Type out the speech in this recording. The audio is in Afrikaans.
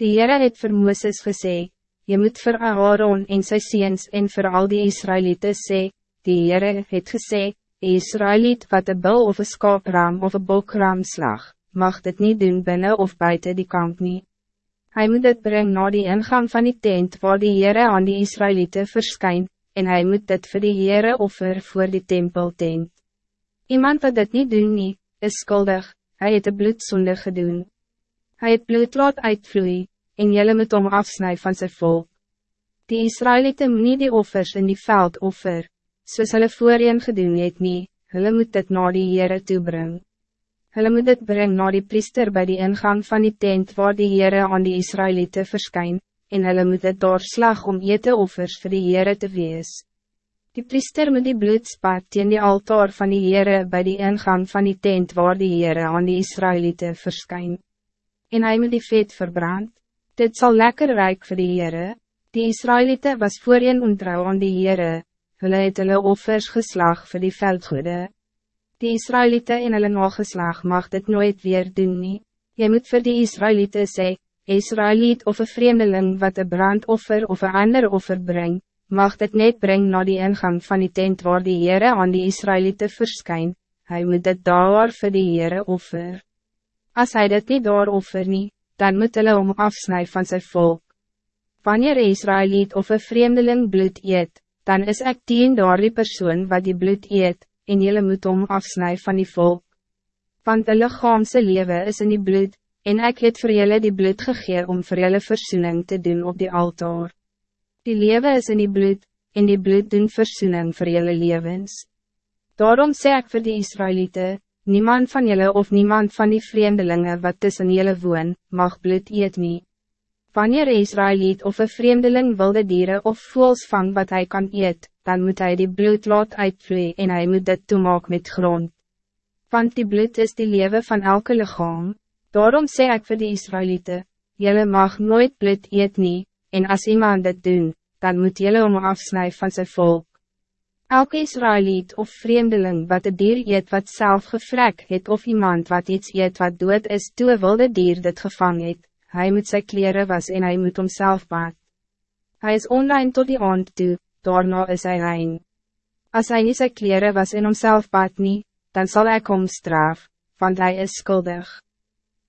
Die Heere het vir Mooses gesê, Je moet vir Aaron en sy seens en vir al die Israëlieten sê, Die Heere het gesê, Een Israëliet wat een bil of een skaapraam of een bokraam slag, mag dit niet doen binnen of buiten die kamp nie. Hij moet dit brengen naar die ingang van die tent waar die Heere aan die Israëlieten verschijnt, en hij moet dit voor die Heere offer voor die tempeltent. Iemand wat dit niet doen nie, is skuldig, hij het de bloedsonde gedoen. Hij het bloed laat uitvloeien, en jylle moet om afsnij van zijn volk. Die Israëlieten moet nie die offers in die veld offer, soos hulle voorheen gedoen het nie, hulle moet dit na die Heere toebring. Hulle moet dit bring na die priester bij die ingang van die tent waar die Heere aan die Israëlieten verskyn, en hulle moet dit doorslag om ete offers vir die Heere te wees. Die priester moet die bloed spat teen die altaar van die Heere bij die ingang van die tent waar die Heere aan die Israëlieten verskyn. En hij moet die vet verbrand. Dit zal lekker rijk voor de Heere. Die Israëlieten was voorheen ontrouw aan die Heere. Hulle het hulle offers geslag voor die veldgoede. Die Israëlieten in hulle nageslag mag dit nooit weer doen nie. Jy moet voor die Israëlieten sê, Israëliet of een vreemdeling wat een brandoffer of een ander offer brengt, mag dit net brengen naar die ingang van die tent waar die Heere aan die Israëlieten verskyn, hij moet dit daar voor die Heere offer. Als hij dit niet daar offer nie, dan moet hulle om afsnij van zijn volk. Wanneer Israëliet of een vreemdeling bloed eet, dan is ek tien daar die persoon wat die bloed eet, en jullie moet om afsnij van die volk. Want de lichaamse leven is in die bloed, en ek het vir julle die bloed gegee om vir julle versoening te doen op die altaar. Die leven is in die bloed, en die bloed doen versoening vir julle levens. Daarom sê ek vir die Israëlieten, Niemand van jullie of niemand van die vreemdelingen wat tussen jullie woon, mag bloed eet nie. Wanneer Israëliet of een vreemdeling wilde dieren of voels vang wat hij kan eet, dan moet hij die bloed laat uitvloeien en hij moet dit toemaak met grond. Want die bloed is die leven van elke lichaam. Daarom zeg ik voor de Israëlieten, jullie mag nooit bloed eet nie, en als iemand dit doen, dan moet jullie om afsnijden van zijn volk. Elke Israëliet of vreemdeling wat een dier eet wat zelf gevrek het of iemand wat iets eet wat dood is toe een wilde dier dit gevang het, hy moet sy kleren was en hij moet homself baat. Hij is online tot die aand toe, daarna is hij rein. Als hij niet sy kleren was en homself baat nie, dan zal hij kom straf, want hij is schuldig.